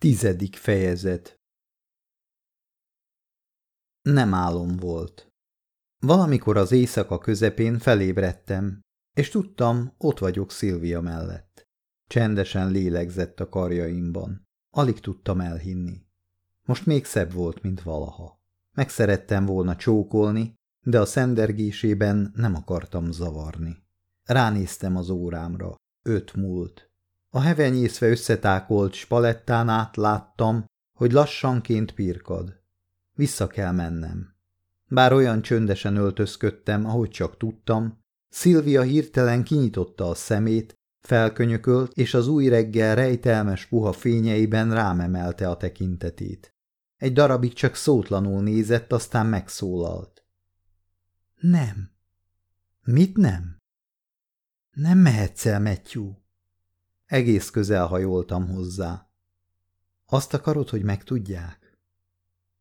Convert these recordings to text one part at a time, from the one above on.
Tizedik fejezet Nem álom volt. Valamikor az éjszaka közepén felébredtem, és tudtam, ott vagyok Szilvia mellett. Csendesen lélegzett a karjaimban. Alig tudtam elhinni. Most még szebb volt, mint valaha. Megszerettem volna csókolni, de a szendergésében nem akartam zavarni. Ránéztem az órámra. Öt múlt. A hevenyészve összetákolt spalettán át láttam, hogy lassanként pirkad. Vissza kell mennem. Bár olyan csöndesen öltözködtem, ahogy csak tudtam, Szilvia hirtelen kinyitotta a szemét, felkönyökölt, és az új reggel rejtelmes puha fényeiben rámemelte a tekintetét. Egy darabig csak szótlanul nézett, aztán megszólalt. Nem. Mit nem? Nem mehetsz el, Matthew. Egész közel hajoltam hozzá. Azt akarod, hogy megtudják?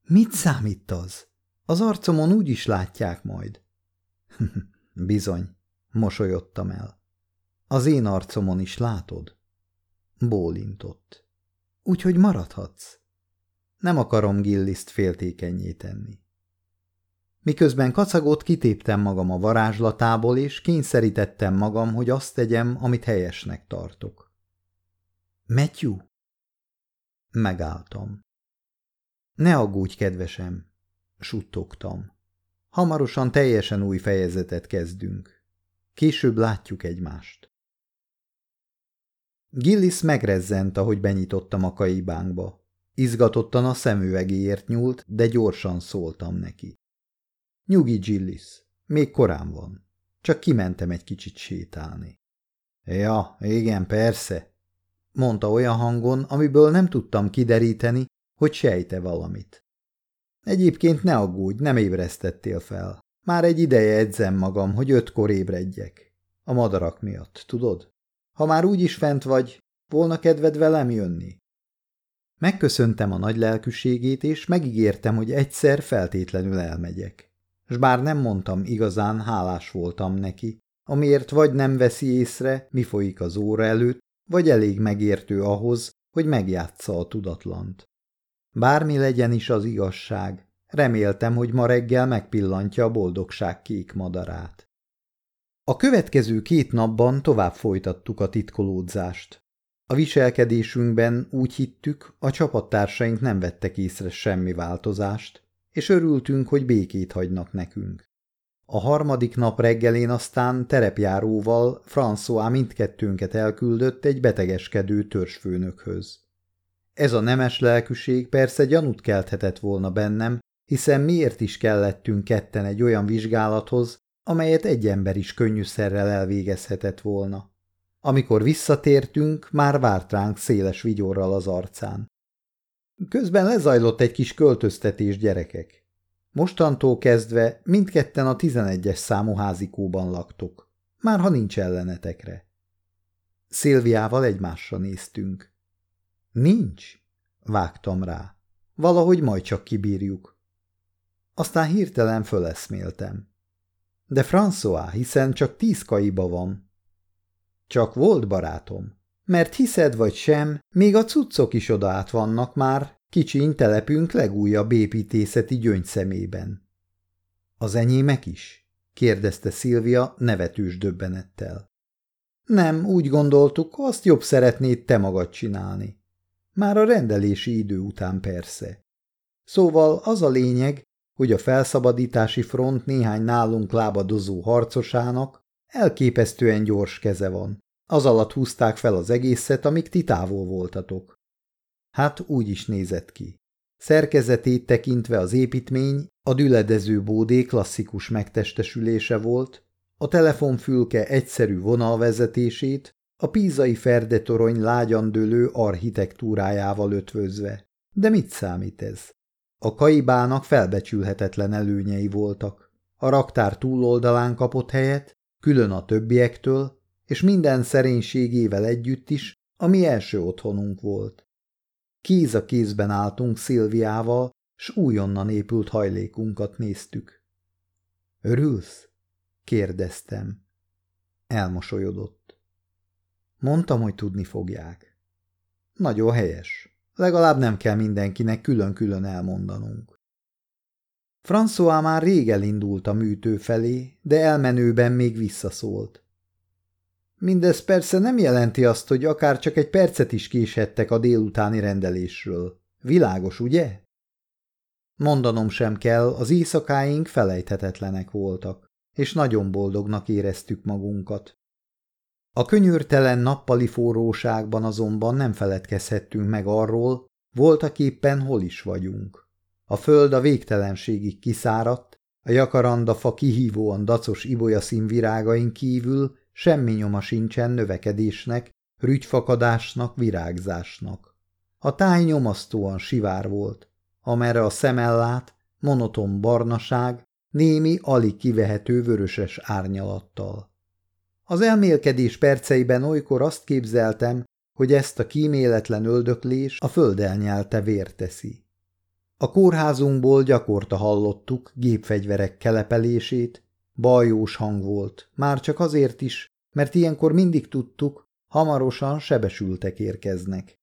Mit számít az? Az arcomon úgy is látják majd. Bizony, mosolyodtam el. Az én arcomon is látod? Bólintott. Úgyhogy maradhatsz. Nem akarom Gilliszt féltékenyé tenni. Miközben kacagott, kitéptem magam a varázslatából, és kényszerítettem magam, hogy azt tegyem, amit helyesnek tartok. Matthew? Megálltam. Ne aggódj, kedvesem, suttogtam. Hamarosan teljesen új fejezetet kezdünk. Később látjuk egymást. Gillis megrezzent, ahogy benyitottam a kaibánkba. Izgatottan a szemüvegéért nyúlt, de gyorsan szóltam neki. Nyugi, Gillis, még korán van. Csak kimentem egy kicsit sétálni. Ja, igen, persze, mondta olyan hangon, amiből nem tudtam kideríteni, hogy sejte valamit. Egyébként ne aggódj, nem ébresztettél fel. Már egy ideje edzem magam, hogy ötkor ébredjek. A madarak miatt, tudod? Ha már úgy is fent vagy, volna kedved velem jönni? Megköszöntem a nagy lelkűségét, és megígértem, hogy egyszer feltétlenül elmegyek. S bár nem mondtam igazán, hálás voltam neki, amiért vagy nem veszi észre, mi folyik az óra előtt, vagy elég megértő ahhoz, hogy megjátsza a tudatlant. Bármi legyen is az igazság, reméltem, hogy ma reggel megpillantja a boldogság kék madarát. A következő két napban tovább folytattuk a titkolódzást. A viselkedésünkben úgy hittük, a csapattársaink nem vettek észre semmi változást, és örültünk, hogy békét hagynak nekünk. A harmadik nap reggelén aztán terepjáróval François mindkettőnket elküldött egy betegeskedő törzsfőnökhöz. Ez a nemes lelkűség persze gyanút kelthetett volna bennem, hiszen miért is kellettünk ketten egy olyan vizsgálathoz, amelyet egy ember is könnyűszerrel elvégezhetett volna. Amikor visszatértünk, már várt ránk széles vigyorral az arcán. Közben lezajlott egy kis költöztetés gyerekek. Mostantól kezdve mindketten a tizenegyes számú házikóban laktok, már ha nincs ellenetekre. Szilviával egymásra néztünk. Nincs, vágtam rá. Valahogy majd csak kibírjuk. Aztán hirtelen föleszméltem. De François, hiszen csak tíz kaiba van. Csak volt barátom, mert hiszed vagy sem, még a cuccok is odaát vannak már, Kicsiny telepünk legújabb építészeti gyöngyszemében. Az enyémek is? kérdezte Szilvia nevetős döbbenettel. Nem, úgy gondoltuk, azt jobb szeretnéd te magad csinálni. Már a rendelési idő után persze. Szóval az a lényeg, hogy a felszabadítási front néhány nálunk lábadozó harcosának elképesztően gyors keze van. Az alatt húzták fel az egészet, amíg ti távol voltatok. Hát úgy is nézett ki. Szerkezetét tekintve az építmény a düledező bódé klasszikus megtestesülése volt, a telefonfülke egyszerű vonalvezetését, a pízai ferdetorony lágyan dőlő architektúrájával ötvözve. De mit számít ez? A kaibának felbecsülhetetlen előnyei voltak. A raktár túloldalán kapott helyet, külön a többiektől, és minden szerénységével együtt is, ami első otthonunk volt. Kéz a kézben álltunk Szilviával, s újonnan épült hajlékunkat néztük. Örülsz? kérdeztem. Elmosolyodott. Mondtam, hogy tudni fogják. Nagyon helyes. Legalább nem kell mindenkinek külön-külön elmondanunk. François már rég elindult a műtő felé, de elmenőben még visszaszólt. Mindez persze nem jelenti azt, hogy akár csak egy percet is késhettek a délutáni rendelésről. Világos, ugye? Mondanom sem kell, az éjszakáink felejthetetlenek voltak, és nagyon boldognak éreztük magunkat. A könyörtelen nappali forróságban azonban nem feledkezhettünk meg arról, voltak éppen hol is vagyunk. A föld a végtelenségig kiszáradt, a jakaranda fa kihívóan dacos ibolyaszín virágain kívül semmi nyoma sincsen növekedésnek, rügyfakadásnak, virágzásnak. A táj nyomasztóan sivár volt, amerre a szemellát, monoton barnaság, némi, alig kivehető vöröses árnyalattal. Az elmélkedés perceiben olykor azt képzeltem, hogy ezt a kíméletlen öldöklés a föld elnyelte vérteszi. A kórházunkból gyakorta hallottuk gépfegyverek kelepelését, bajós hang volt, már csak azért is, mert ilyenkor mindig tudtuk, hamarosan sebesültek érkeznek.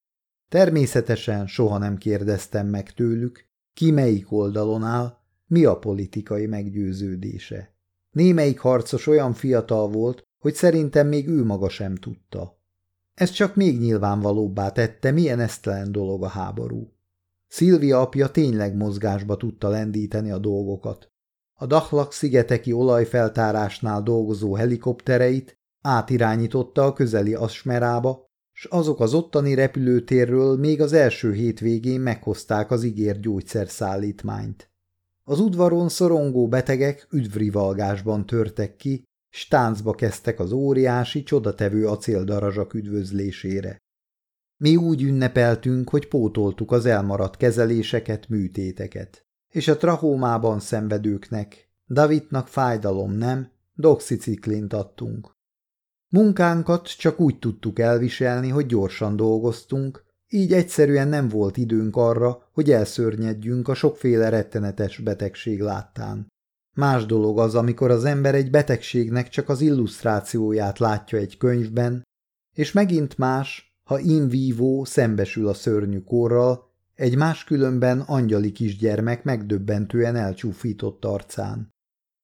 Természetesen soha nem kérdeztem meg tőlük, ki melyik oldalon áll, mi a politikai meggyőződése. Némelyik harcos olyan fiatal volt, hogy szerintem még ő maga sem tudta. Ez csak még nyilvánvalóbbá tette, milyen esztelen dolog a háború. Szilvia apja tényleg mozgásba tudta lendíteni a dolgokat. A Dachlak szigeteki olajfeltárásnál dolgozó helikoptereit átirányította a közeli Asmerába, s azok az ottani repülőtérről még az első hétvégén meghozták az ígért gyógyszerszállítmányt. Az udvaron szorongó betegek üdvrivalgásban törtek ki, s táncba kezdtek az óriási, csodatevő acéldarazsak üdvözlésére. Mi úgy ünnepeltünk, hogy pótoltuk az elmaradt kezeléseket, műtéteket, és a trahómában szenvedőknek, Davidnak fájdalom nem, doxiciklint adtunk. Munkánkat csak úgy tudtuk elviselni, hogy gyorsan dolgoztunk, így egyszerűen nem volt időnk arra, hogy elszörnyedjünk a sokféle rettenetes betegség láttán. Más dolog az, amikor az ember egy betegségnek csak az illusztrációját látja egy könyvben, és megint más, ha in vivo szembesül a szörnyű korral, egy máskülönben angyali kisgyermek megdöbbentően elcsúfított arcán.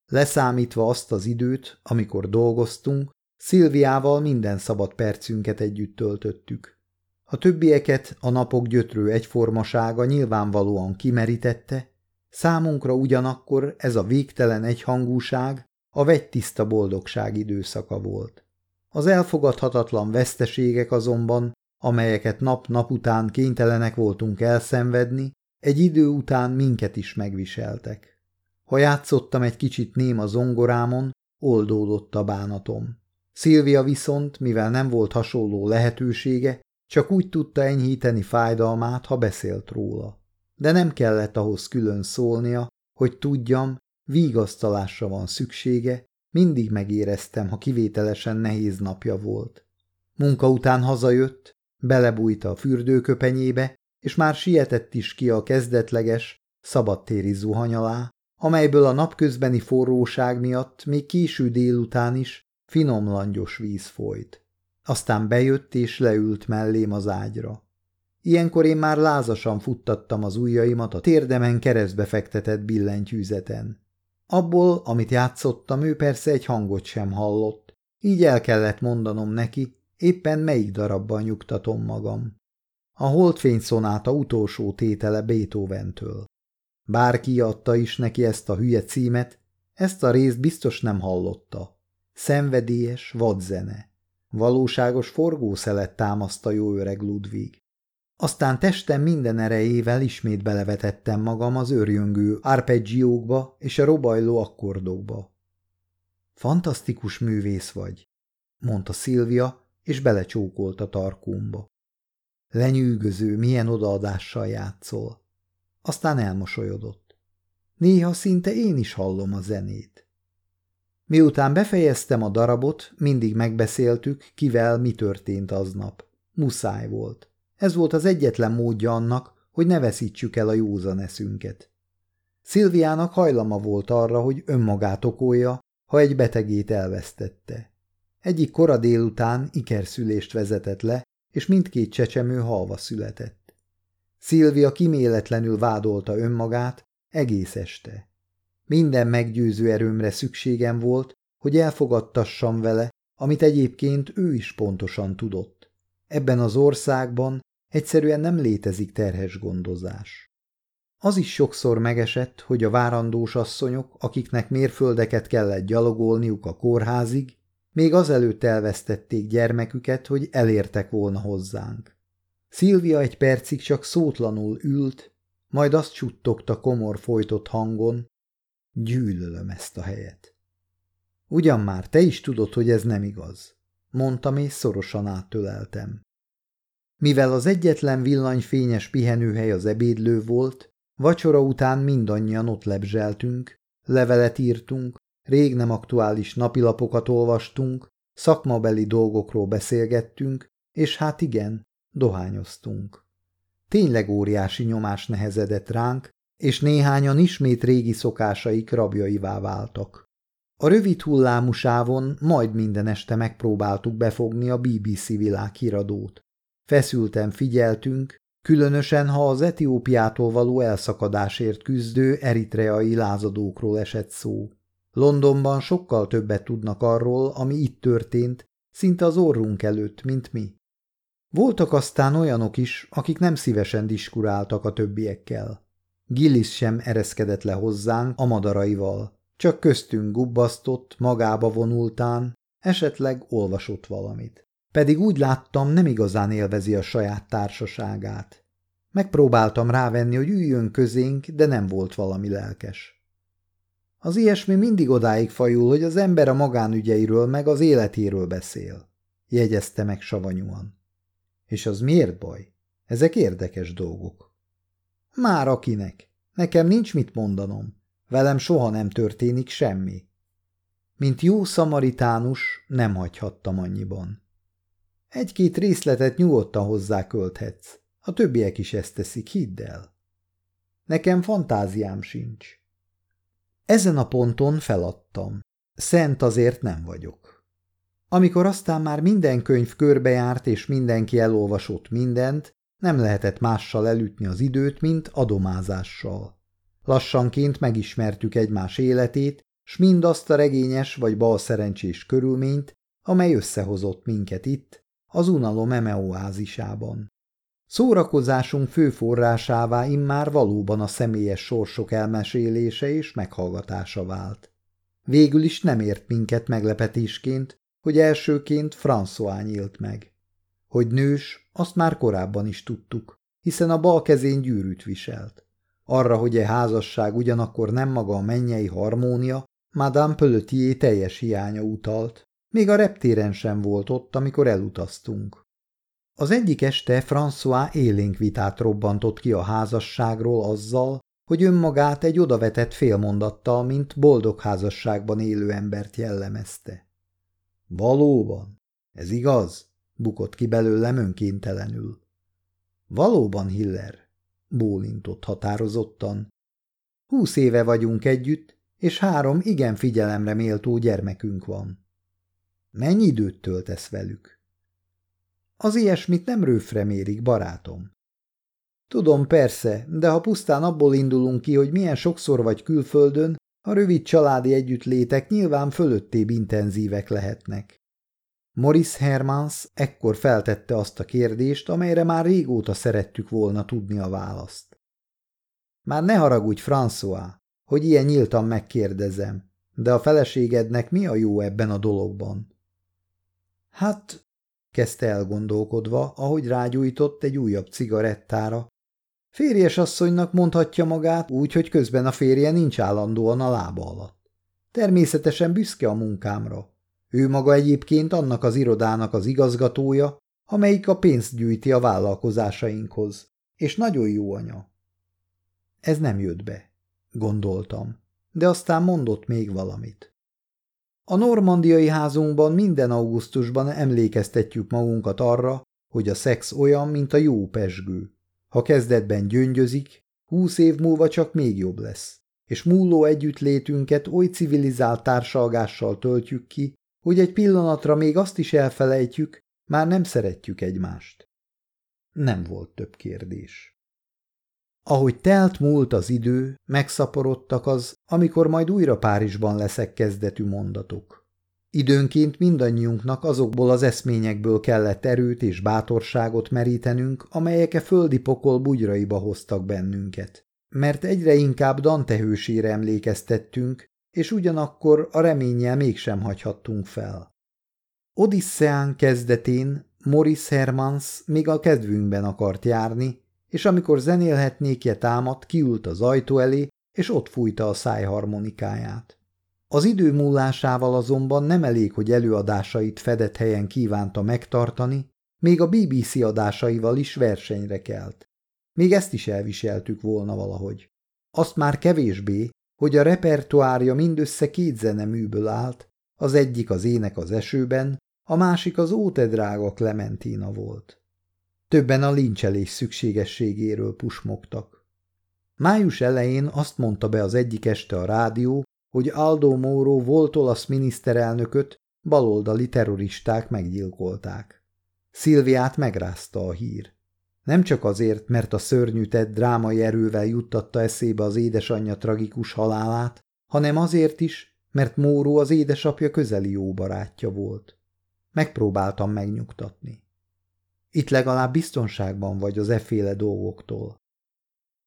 Leszámítva azt az időt, amikor dolgoztunk, Szilviával minden szabad percünket együtt töltöttük. A többieket a napok gyötrő egyformasága nyilvánvalóan kimerítette, számunkra ugyanakkor ez a végtelen egyhangúság a vegytiszta boldogság időszaka volt. Az elfogadhatatlan veszteségek azonban, amelyeket nap-nap után kénytelenek voltunk elszenvedni, egy idő után minket is megviseltek. Ha játszottam egy kicsit ném a zongorámon, oldódott a bánatom. Szilvia viszont, mivel nem volt hasonló lehetősége, csak úgy tudta enyhíteni fájdalmát, ha beszélt róla. De nem kellett ahhoz külön szólnia, hogy tudjam, vígasztalásra van szüksége, mindig megéreztem, ha kivételesen nehéz napja volt. Munka után hazajött, belebújta a fürdőköpenyébe, és már sietett is ki a kezdetleges, szabadtéri zuhany alá, amelyből a napközbeni forróság miatt még késő délután is finom langyos víz folyt. Aztán bejött és leült mellém az ágyra. Ilyenkor én már lázasan futtattam az ujjaimat a térdemen keresztbe fektetett billentyűzeten. Abból, amit játszottam, ő persze egy hangot sem hallott, így el kellett mondanom neki, éppen melyik darabban nyugtatom magam. A holdfény szonáta utolsó tétele Beethoven-től. Bárki adta is neki ezt a hülye címet, ezt a részt biztos nem hallotta. Szenvedélyes vadzene. Valóságos forgószelet támaszta jó öreg Ludwig. Aztán testem minden erejével ismét belevetettem magam az őrjöngő arpeggiókba és a robajló akkordokba. Fantasztikus művész vagy, mondta Szilvia, és belecsókolt a tarkómba. Lenyűgöző, milyen odaadással játszol. Aztán elmosolyodott. Néha szinte én is hallom a zenét. Miután befejeztem a darabot, mindig megbeszéltük, kivel mi történt aznap. Muszáj volt. Ez volt az egyetlen módja annak, hogy ne veszítsük el a józan eszünket. Szilviának hajlama volt arra, hogy önmagát okolja, ha egy betegét elvesztette. Egyik kora délután ikerszülést vezetett le, és mindkét csecsemő halva született. Szilvia kiméletlenül vádolta önmagát egész este. Minden meggyőző erőmre szükségem volt, hogy elfogadtassam vele, amit egyébként ő is pontosan tudott. Ebben az országban egyszerűen nem létezik terhes gondozás. Az is sokszor megesett, hogy a várandós asszonyok, akiknek mérföldeket kellett gyalogolniuk a kórházig, még azelőtt elvesztették gyermeküket, hogy elértek volna hozzánk. Szilvia egy percig csak szótlanul ült, majd azt csuttogta komor folytott hangon, gyűlölöm ezt a helyet. Ugyan már te is tudod, hogy ez nem igaz, mondtam és szorosan áttöleltem. Mivel az egyetlen villanyfényes pihenőhely az ebédlő volt, vacsora után mindannyian ott lebzseltünk, levelet írtunk, rég nem aktuális napilapokat olvastunk, szakmabeli dolgokról beszélgettünk, és hát igen, dohányoztunk. Tényleg óriási nyomás nehezedett ránk, és néhányan ismét régi szokásaik rabjaivá váltak. A rövid hullámú sávon majd minden este megpróbáltuk befogni a BBC világhíradót. Feszülten figyeltünk, különösen ha az Etiópiától való elszakadásért küzdő eritreai lázadókról esett szó. Londonban sokkal többet tudnak arról, ami itt történt, szinte az orrunk előtt, mint mi. Voltak aztán olyanok is, akik nem szívesen diskuráltak a többiekkel. Gillis sem ereszkedett le hozzánk a madaraival, csak köztünk gubbasztott, magába vonultán, esetleg olvasott valamit. Pedig úgy láttam, nem igazán élvezi a saját társaságát. Megpróbáltam rávenni, hogy üljön közénk, de nem volt valami lelkes. Az ilyesmi mindig odáig fajul, hogy az ember a magánügyeiről meg az életéről beszél, jegyezte meg savanyúan. És az miért baj? Ezek érdekes dolgok. Már akinek. Nekem nincs mit mondanom. Velem soha nem történik semmi. Mint jó szamaritánus nem hagyhattam annyiban. Egy-két részletet nyugodtan hozzá költhetsz. A többiek is ezt teszik, hidd el. Nekem fantáziám sincs. Ezen a ponton feladtam. Szent azért nem vagyok. Amikor aztán már minden könyv körbejárt és mindenki elolvasott mindent, nem lehetett mással elütni az időt, mint adomázással. Lassanként megismertük egymás életét, s mindazt a regényes vagy balszerencsés körülményt, amely összehozott minket itt, az unalom emeoázisában. Szórakozásunk fő forrásává immár valóban a személyes sorsok elmesélése és meghallgatása vált. Végül is nem ért minket meglepetésként, hogy elsőként François nyílt meg. Hogy nős, azt már korábban is tudtuk, hiszen a bal kezén gyűrűt viselt. Arra, hogy e házasság ugyanakkor nem maga a mennyei harmónia, Madame Pelletier teljes hiánya utalt, még a reptéren sem volt ott, amikor elutaztunk. Az egyik este François élénk vitát robbantott ki a házasságról azzal, hogy önmagát egy odavetett félmondattal, mint boldog házasságban élő embert jellemezte. Valóban? Ez igaz? bukott ki belőlem önkéntelenül. Valóban, Hiller, bólintott határozottan. Húsz éve vagyunk együtt, és három igen figyelemre méltó gyermekünk van. Mennyi időt töltesz velük? Az ilyesmit nem rőfre mérik, barátom. Tudom, persze, de ha pusztán abból indulunk ki, hogy milyen sokszor vagy külföldön, a rövid családi együttlétek nyilván fölöttébb intenzívek lehetnek. Morris Hermans ekkor feltette azt a kérdést, amelyre már régóta szerettük volna tudni a választ. Már ne haragudj, François, hogy ilyen nyíltan megkérdezem, de a feleségednek mi a jó ebben a dologban? Hát, kezdte elgondolkodva, ahogy rágyújtott egy újabb cigarettára. Férjes asszonynak mondhatja magát úgy, hogy közben a férje nincs állandóan a lába alatt. Természetesen büszke a munkámra, ő maga egyébként annak az irodának az igazgatója, amelyik a pénzt gyűjti a vállalkozásainkhoz, és nagyon jó anya. Ez nem jött be, gondoltam, de aztán mondott még valamit. A normandiai házunkban minden augusztusban emlékeztetjük magunkat arra, hogy a szex olyan, mint a jó pesgő. Ha kezdetben gyöngyözik, húsz év múlva csak még jobb lesz, és múló együttlétünket oly civilizált társalgással töltjük ki, hogy egy pillanatra még azt is elfelejtjük, már nem szeretjük egymást. Nem volt több kérdés. Ahogy telt múlt az idő, megszaporodtak az, amikor majd újra Párizsban leszek kezdetű mondatok. Időnként mindannyiunknak azokból az eszményekből kellett erőt és bátorságot merítenünk, amelyek a földi pokol bugyraiba hoztak bennünket. Mert egyre inkább Dante hősére emlékeztettünk, és ugyanakkor a reménnyel mégsem hagyhattunk fel. Odisszeán kezdetén Morris Hermans még a kedvünkben akart járni, és amikor zenélhetnékje támadt, kiült az ajtó elé, és ott fújta a szájharmonikáját. Az idő múlásával azonban nem elég, hogy előadásait fedett helyen kívánta megtartani, még a BBC adásaival is versenyre kelt. Még ezt is elviseltük volna valahogy. Azt már kevésbé, hogy a repertoárja mindössze két zeneműből állt, az egyik az ének az esőben, a másik az óte drága Clementina volt. Többen a lincselés szükségességéről pusmogtak. Május elején azt mondta be az egyik este a rádió, hogy Aldo Moro volt olasz miniszterelnököt baloldali terroristák meggyilkolták. Szilviát megrázta a hír. Nem csak azért, mert a szörnyű tett drámai erővel juttatta eszébe az édesanyja tragikus halálát, hanem azért is, mert Móró az édesapja közeli jó barátja volt. Megpróbáltam megnyugtatni. Itt legalább biztonságban vagy az efféle dolgoktól.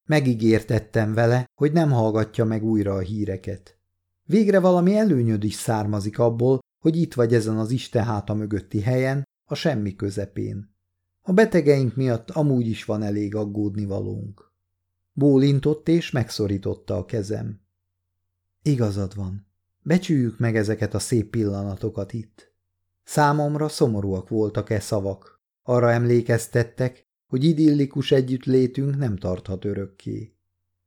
Megígértettem vele, hogy nem hallgatja meg újra a híreket. Végre valami előnyöd is származik abból, hogy itt vagy ezen az Isten háta mögötti helyen, a semmi közepén. A betegeink miatt amúgy is van elég aggódni valónk. Bólintott és megszorította a kezem. Igazad van. Becsüljük meg ezeket a szép pillanatokat itt. Számomra szomorúak voltak e szavak. Arra emlékeztettek, hogy idillikus együttlétünk nem tarthat örökké.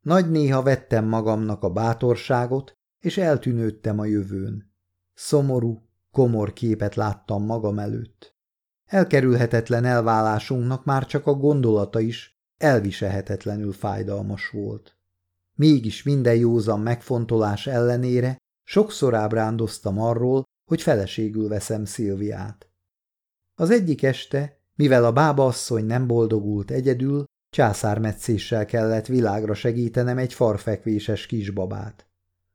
Nagy néha vettem magamnak a bátorságot, és eltűnődtem a jövőn. Szomorú, komor képet láttam magam előtt. Elkerülhetetlen elválásunknak már csak a gondolata is elviselhetetlenül fájdalmas volt. Mégis minden józan megfontolás ellenére sokszor ábrándoztam arról, hogy feleségül veszem Szilviát. Az egyik este, mivel a bábaasszony nem boldogult egyedül, császármetszéssel kellett világra segítenem egy farfekvéses kisbabát.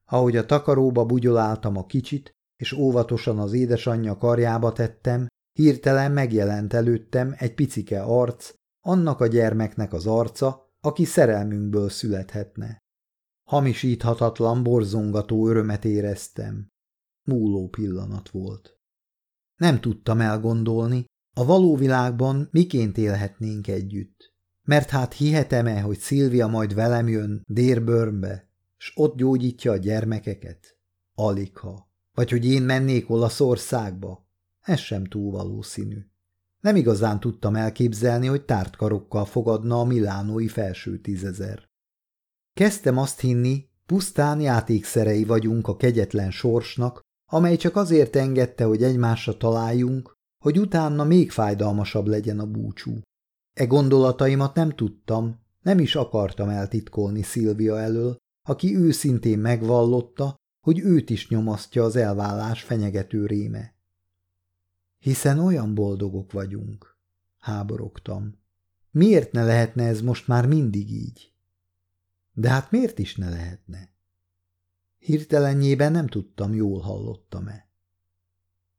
Ahogy a takaróba bugyoláltam a kicsit, és óvatosan az édesanyja karjába tettem, hirtelen megjelent előttem egy picike arc, annak a gyermeknek az arca, aki szerelmünkből születhetne. Hamisíthatatlan, borzongató örömet éreztem. Múló pillanat volt. Nem tudtam elgondolni, a való világban miként élhetnénk együtt. Mert hát hihetem-e, hogy Szilvia majd velem jön Dérbörnbe, s ott gyógyítja a gyermekeket? Aligha. Vagy hogy én mennék Olaszországba? Ez sem túl valószínű. Nem igazán tudtam elképzelni, hogy tárt karokkal fogadna a milánói felső tízezer. Kezdtem azt hinni, pusztán játékszerei vagyunk a kegyetlen sorsnak, amely csak azért engedte, hogy egymásra találjunk, hogy utána még fájdalmasabb legyen a búcsú. E gondolataimat nem tudtam, nem is akartam eltitkolni Szilvia elől, aki őszintén megvallotta, hogy őt is nyomasztja az elvállás fenyegető réme. Hiszen olyan boldogok vagyunk, háborogtam. Miért ne lehetne ez most már mindig így? De hát miért is ne lehetne? Hirtelenjében nem tudtam, jól hallottam-e.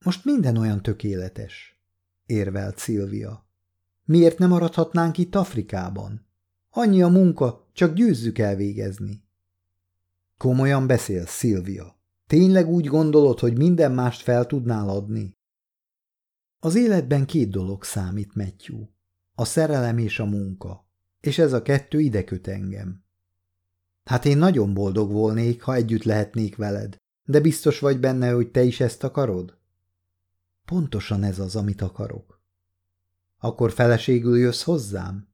Most minden olyan tökéletes, érvelt Szilvia. Miért nem maradhatnánk itt Afrikában? Annyi a munka, csak győzzük elvégezni. Komolyan beszél, Szilvia. Tényleg úgy gondolod, hogy minden mást fel tudnál adni? Az életben két dolog számít, Matthew. A szerelem és a munka. És ez a kettő ide köt engem. Hát én nagyon boldog volnék, ha együtt lehetnék veled, de biztos vagy benne, hogy te is ezt akarod? Pontosan ez az, amit akarok. Akkor feleségül jössz hozzám?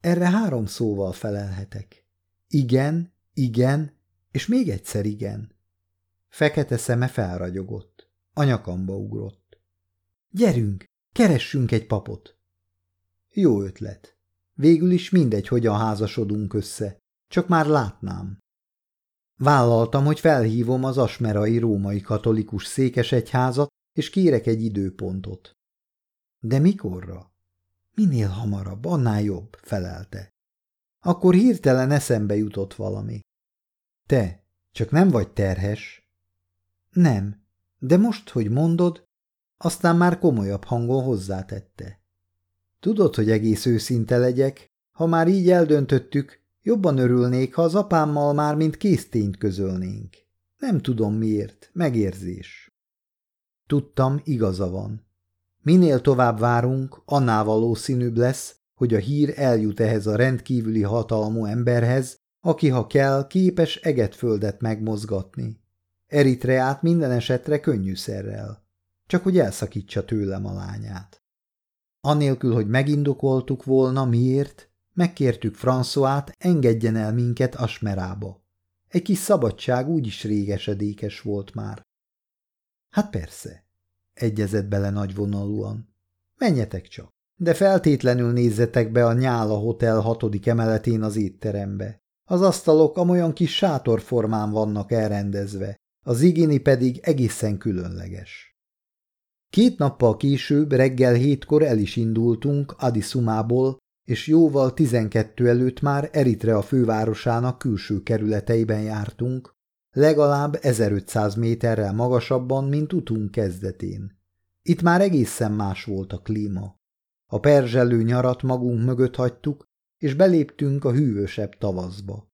Erre három szóval felelhetek. Igen, igen, és még egyszer igen. Fekete szeme felragyogott. A nyakamba ugrott. Gyerünk, keressünk egy papot. Jó ötlet. Végül is mindegy, hogyan házasodunk össze. Csak már látnám. Vállaltam, hogy felhívom az asmerai római katolikus székesegyházat, és kérek egy időpontot. De mikorra? Minél hamarabb, annál jobb, felelte. Akkor hirtelen eszembe jutott valami. Te, csak nem vagy terhes? Nem, de most, hogy mondod, aztán már komolyabb hangon hozzátette. Tudod, hogy egész őszinte legyek, ha már így eldöntöttük, jobban örülnék, ha az apámmal már mint késztényt közölnénk. Nem tudom miért, megérzés. Tudtam, igaza van. Minél tovább várunk, annál valószínűbb lesz, hogy a hír eljut ehhez a rendkívüli hatalmú emberhez, aki, ha kell, képes egetföldet megmozgatni. Eritreát minden esetre könnyűszerrel, csak hogy elszakítsa tőlem a lányát. Anélkül, hogy megindokoltuk volna, miért, megkértük Françoát, engedjen el minket Asmerába. Egy kis szabadság úgyis régesedékes volt már. Hát persze, egyezett bele nagyvonalúan. Menjetek csak, de feltétlenül nézzetek be a Nyála Hotel hatodik emeletén az étterembe. Az asztalok amolyan kis sátorformán vannak elrendezve, az igéni pedig egészen különleges. Két nappal később reggel hétkor el is indultunk Adisumából, és jóval tizenkettő előtt már Eritrea fővárosának külső kerületeiben jártunk, legalább 1500 méterrel magasabban, mint utunk kezdetén. Itt már egészen más volt a klíma. A perzselő nyarat magunk mögött hagytuk, és beléptünk a hűvösebb tavaszba.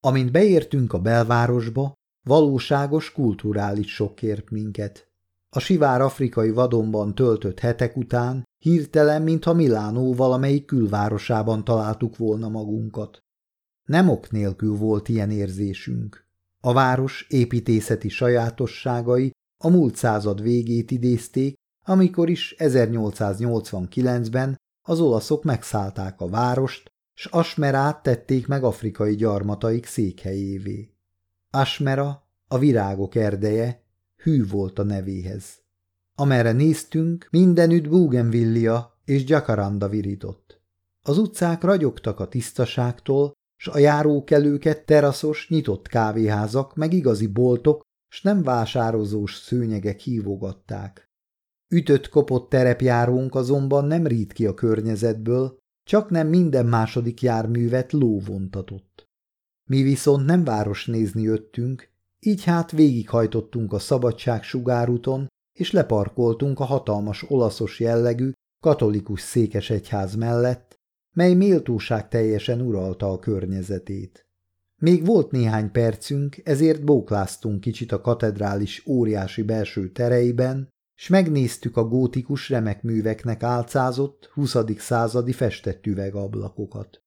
Amint beértünk a belvárosba, valóságos kulturális sok ért minket. A sivár afrikai vadonban töltött hetek után hirtelen, mintha Milánó valamelyik külvárosában találtuk volna magunkat. Nem ok nélkül volt ilyen érzésünk. A város építészeti sajátosságai a múlt század végét idézték, amikor is 1889-ben az olaszok megszállták a várost, s Asmerát tették meg afrikai gyarmataik székhelyévé. Asmera, a virágok erdeje, hű volt a nevéhez. Amerre néztünk, mindenütt bougainvillia és gyakaranda virított. Az utcák ragyogtak a tisztaságtól, s a járókelőket teraszos, nyitott kávéházak, meg igazi boltok, s nem vásározós szőnyegek hívogatták. Ütött kopott terepjárónk azonban nem rít ki a környezetből, csak nem minden második járművet ló vontatott. Mi viszont nem város nézni jöttünk, így hát végighajtottunk a szabadság sugárúton, és leparkoltunk a hatalmas olaszos jellegű katolikus székesegyház mellett, mely méltóság teljesen uralta a környezetét. Még volt néhány percünk, ezért bókláztunk kicsit a katedrális óriási belső tereiben, s megnéztük a gótikus remekműveknek álcázott, 20. századi festett üvegablakokat.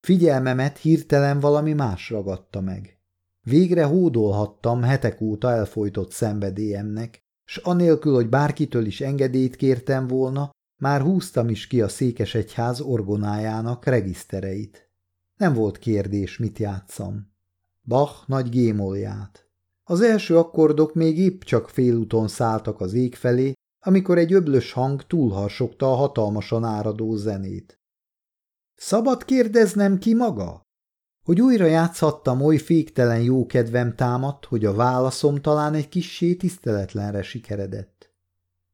Figyelmemet hirtelen valami más ragadta meg. Végre hódolhattam hetek óta elfolytott szenvedélyemnek, s anélkül, hogy bárkitől is engedélyt kértem volna, már húztam is ki a székesegyház orgonájának regisztereit. Nem volt kérdés, mit játszam. Bach nagy gémolját. Az első akkordok még épp csak félúton szálltak az ég felé, amikor egy öblös hang túlharsogta a hatalmasan áradó zenét. Szabad kérdeznem ki maga? Hogy újra játszhattam, oly féktelen jó kedvem támadt, hogy a válaszom talán egy kissé tiszteletlenre sikeredett.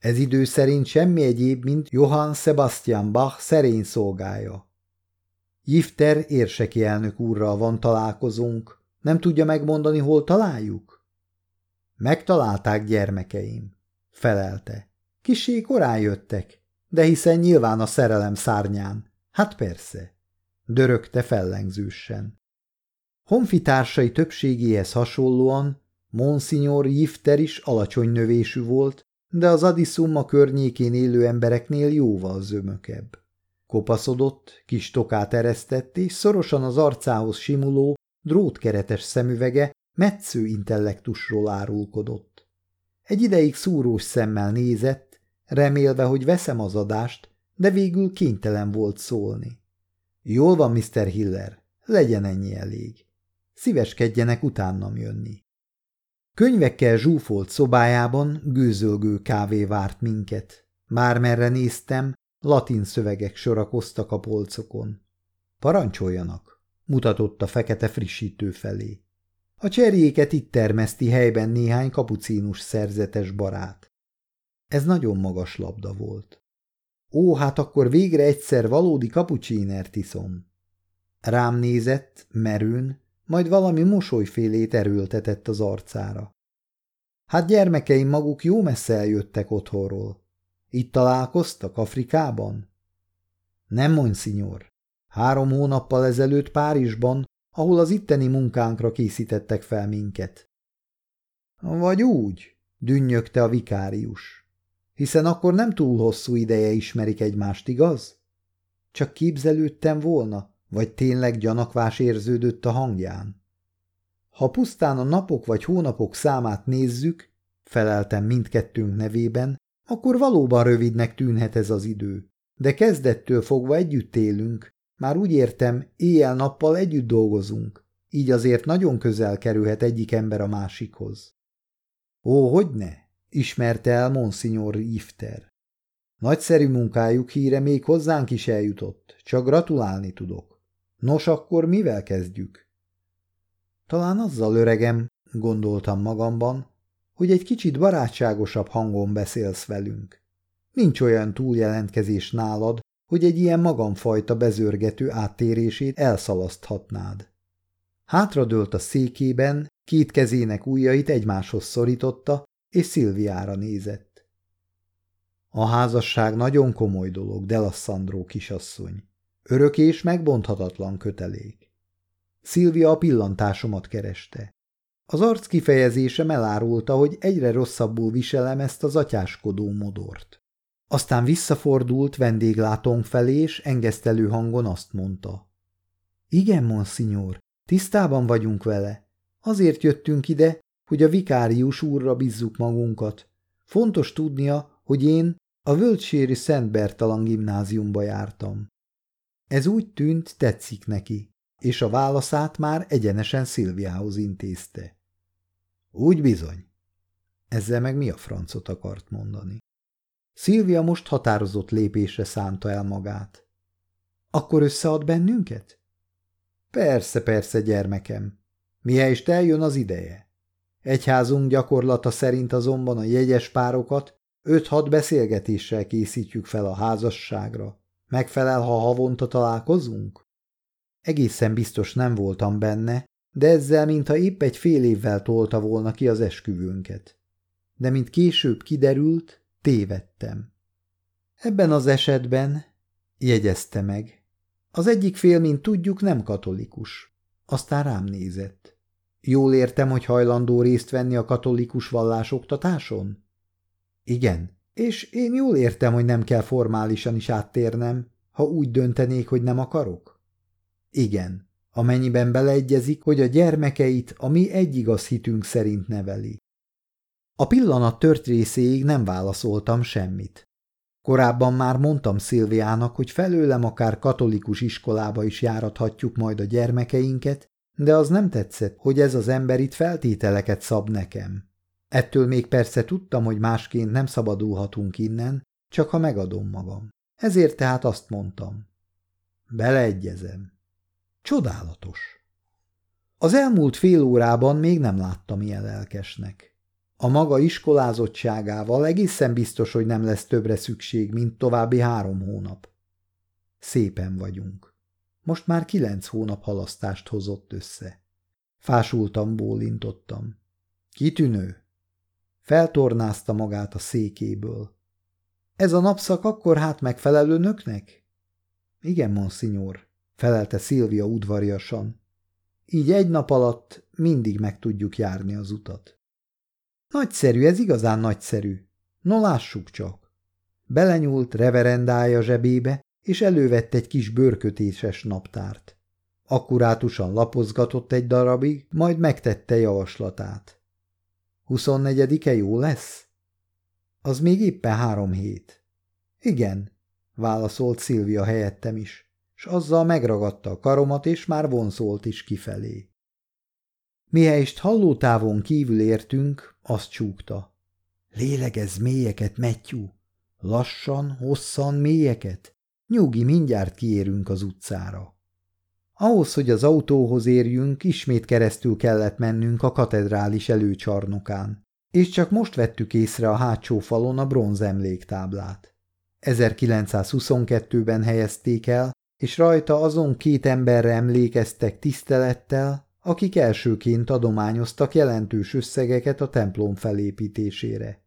Ez idő szerint semmi egyéb, mint Johann Sebastian Bach szerény szolgája. Jifter érseki elnök úrral van találkozónk. Nem tudja megmondani, hol találjuk? Megtalálták gyermekeim, felelte. Kisé korán jöttek, de hiszen nyilván a szerelem szárnyán. Hát persze, dörögte fellengzősen. Honfitársai többségéhez hasonlóan Monsignor Jifter is alacsony növésű volt, de az Adisumma környékén élő embereknél jóval zömökebb. Kopaszodott, kis tokát eresztett, és szorosan az arcához simuló, drótkeretes szemüvege metsző intellektusról árulkodott. Egy ideig szúrós szemmel nézett, remélve, hogy veszem az adást, de végül kénytelen volt szólni. Jól van, Mr. Hiller, legyen ennyi elég. Szíveskedjenek utánam jönni. Könyvekkel zsúfolt szobájában gőzölgő kávé várt minket. Bármerre néztem, latin szövegek sorakoztak a polcokon. Parancsoljanak, mutatott a fekete frissítő felé. A cserjéket itt termeszti helyben néhány kapucínus szerzetes barát. Ez nagyon magas labda volt. Ó, hát akkor végre egyszer valódi kapucsínert iszom. Rám nézett, merőn, majd valami mosolyfélét erőltetett az arcára. Hát gyermekeim maguk jó messze eljöttek otthonról. Itt találkoztak, Afrikában? Nem, monsinyor. Három hónappal ezelőtt Párizsban, ahol az itteni munkánkra készítettek fel minket. Vagy úgy, dünnyögte a vikárius. Hiszen akkor nem túl hosszú ideje ismerik egymást, igaz? Csak képzelődtem volna, vagy tényleg gyanakvás érződött a hangján. Ha pusztán a napok vagy hónapok számát nézzük, feleltem mindkettőnk nevében, akkor valóban rövidnek tűnhet ez az idő. De kezdettől fogva együtt élünk, már úgy értem, éjjel-nappal együtt dolgozunk, így azért nagyon közel kerülhet egyik ember a másikhoz. Ó, hogy ne? ismerte el Monsignor Ifter. Nagyszerű munkájuk híre még hozzánk is eljutott, csak gratulálni tudok. Nos, akkor mivel kezdjük? Talán azzal öregem, gondoltam magamban, hogy egy kicsit barátságosabb hangon beszélsz velünk. Nincs olyan túljelentkezés nálad, hogy egy ilyen magamfajta bezörgető áttérését elszalaszthatnád. Hátradőlt a székében, két kezének ujjait egymáshoz szorította, és Szilviára nézett. A házasság nagyon komoly dolog, Delassandró kisasszony. Örök és megbonthatatlan kötelék. Szilvia a pillantásomat kereste. Az arc kifejezése elárulta, hogy egyre rosszabbul viselem ezt az atyáskodó modort. Aztán visszafordult vendéglátónk felé, és engesztelő hangon azt mondta. Igen, monsignor, tisztában vagyunk vele. Azért jöttünk ide, hogy a vikárius úrra bízzuk magunkat. Fontos tudnia, hogy én a Völgyséri Szent Bertalan gimnáziumba jártam. Ez úgy tűnt, tetszik neki, és a válaszát már egyenesen Szilviához intézte. Úgy bizony. Ezzel meg mi a francot akart mondani? Szilvia most határozott lépésre szánta el magát. Akkor összead bennünket? Persze, persze, gyermekem. Mihelyest eljön az ideje. Egyházunk gyakorlata szerint azonban a jegyes párokat öt-hat beszélgetéssel készítjük fel a házasságra. Megfelel, ha havonta találkozunk? Egészen biztos nem voltam benne, de ezzel mintha épp egy fél évvel tolta volna ki az esküvőnket. De mint később kiderült, tévedtem. Ebben az esetben, jegyezte meg, az egyik fél, mint tudjuk, nem katolikus. Aztán rám nézett. Jól értem, hogy hajlandó részt venni a katolikus vallásoktatáson? Igen, és én jól értem, hogy nem kell formálisan is áttérnem, ha úgy döntenék, hogy nem akarok? Igen, amennyiben beleegyezik, hogy a gyermekeit a mi egyigaz hitünk szerint neveli. A pillanat tört részéig nem válaszoltam semmit. Korábban már mondtam Szilviának, hogy felőlem akár katolikus iskolába is járathatjuk majd a gyermekeinket, de az nem tetszett, hogy ez az ember itt feltételeket szab nekem. Ettől még persze tudtam, hogy másként nem szabadulhatunk innen, csak ha megadom magam. Ezért tehát azt mondtam. Beleegyezem. Csodálatos. Az elmúlt fél órában még nem láttam ilyen lelkesnek. A maga iskolázottságával egészen biztos, hogy nem lesz többre szükség, mint további három hónap. Szépen vagyunk. Most már kilenc hónap halasztást hozott össze. Fásultam, bólintottam. Kitűnő. Feltornázta magát a székéből. Ez a napszak akkor hát megfelelő nöknek? Igen, monsignor, felelte Szilvia udvariasan. Így egy nap alatt mindig meg tudjuk járni az utat. Nagyszerű, ez igazán nagyszerű. No lássuk csak. Belenyúlt reverendája zsebébe, és elővett egy kis bőrkötéses naptárt. Akkurátusan lapozgatott egy darabig, majd megtette javaslatát. Huszonnegyedike jó lesz? Az még éppen három hét. Igen, válaszolt Szilvia helyettem is, s azzal megragadta a karomat, és már vonszolt is kifelé. Mihelyest hallótávon kívül értünk, azt csúgta. Lélegez mélyeket, Matthew! Lassan, hosszan, mélyeket? Nyugi, mindjárt kiérünk az utcára. Ahhoz, hogy az autóhoz érjünk, ismét keresztül kellett mennünk a katedrális előcsarnokán, és csak most vettük észre a hátsó falon a bronz emléktáblát. 1922-ben helyezték el, és rajta azon két emberre emlékeztek tisztelettel, akik elsőként adományoztak jelentős összegeket a templom felépítésére.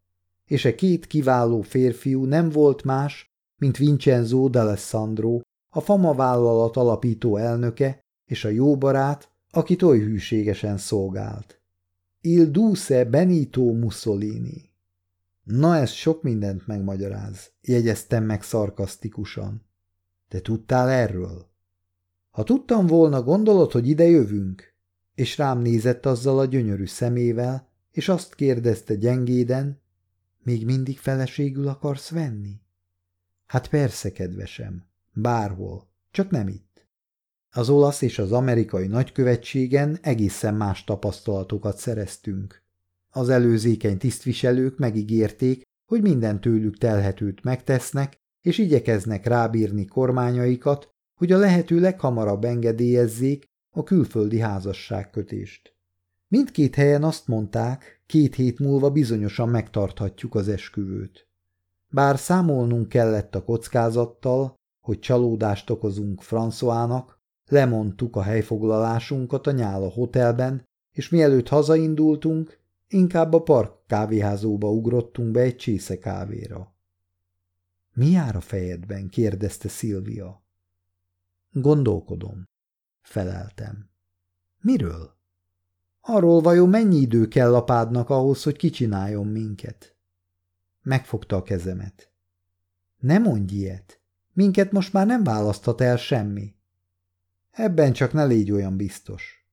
És e két kiváló férfiú nem volt más, mint Vincenzo d'Alessandro, a Fama vállalat alapító elnöke és a jó barát, akit oly hűségesen szolgált. Il Duce Benito Mussolini. Na ez sok mindent megmagyaráz, jegyeztem meg szarkasztikusan. Te tudtál erről? Ha tudtam volna, gondolod, hogy ide jövünk? És rám nézett azzal a gyönyörű szemével, és azt kérdezte gyengéden, még mindig feleségül akarsz venni? Hát persze, kedvesem, bárhol, csak nem itt. Az olasz és az amerikai nagykövetségen egészen más tapasztalatokat szereztünk. Az előzékeny tisztviselők megígérték, hogy minden tőlük telhetőt megtesznek, és igyekeznek rábírni kormányaikat, hogy a lehető leghamarabb engedélyezzék a külföldi házasságkötést. Mindkét helyen azt mondták, két hét múlva bizonyosan megtarthatjuk az esküvőt. Bár számolnunk kellett a kockázattal, hogy csalódást okozunk Françoának, lemondtuk a helyfoglalásunkat a nyála hotelben, és mielőtt hazaindultunk, inkább a park kávéházóba ugrottunk be egy csésze kávéra. Mi jár a fejedben? kérdezte Szilvia. Gondolkodom, feleltem. Miről? Arról vajon mennyi idő kell apádnak ahhoz, hogy kicsináljon minket? Megfogta a kezemet. Ne mondj ilyet. Minket most már nem választhat el semmi. Ebben csak ne légy olyan biztos.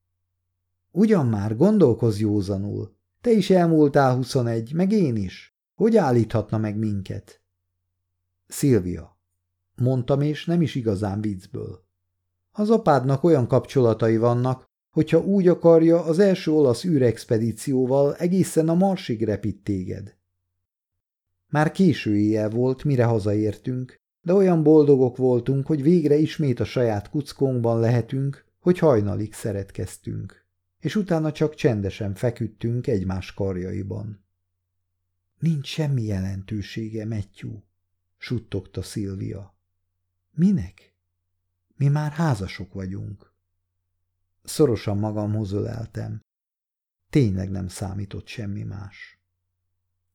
Ugyan már, gondolkoz józanul. Te is elmúltál huszonegy, meg én is. Hogy állíthatna meg minket? Szilvia. Mondtam, és nem is igazán viccből. Az apádnak olyan kapcsolatai vannak, hogyha úgy akarja, az első olasz űrexpedícióval egészen a Marsig repít téged. Már késő éjjel volt, mire hazaértünk, de olyan boldogok voltunk, hogy végre ismét a saját kuckónkban lehetünk, hogy hajnalig szeretkeztünk, és utána csak csendesen feküdtünk egymás karjaiban. Nincs semmi jelentősége, Matthew, suttogta Szilvia. Minek? Mi már házasok vagyunk. Szorosan magamhoz öleltem. Tényleg nem számított semmi más.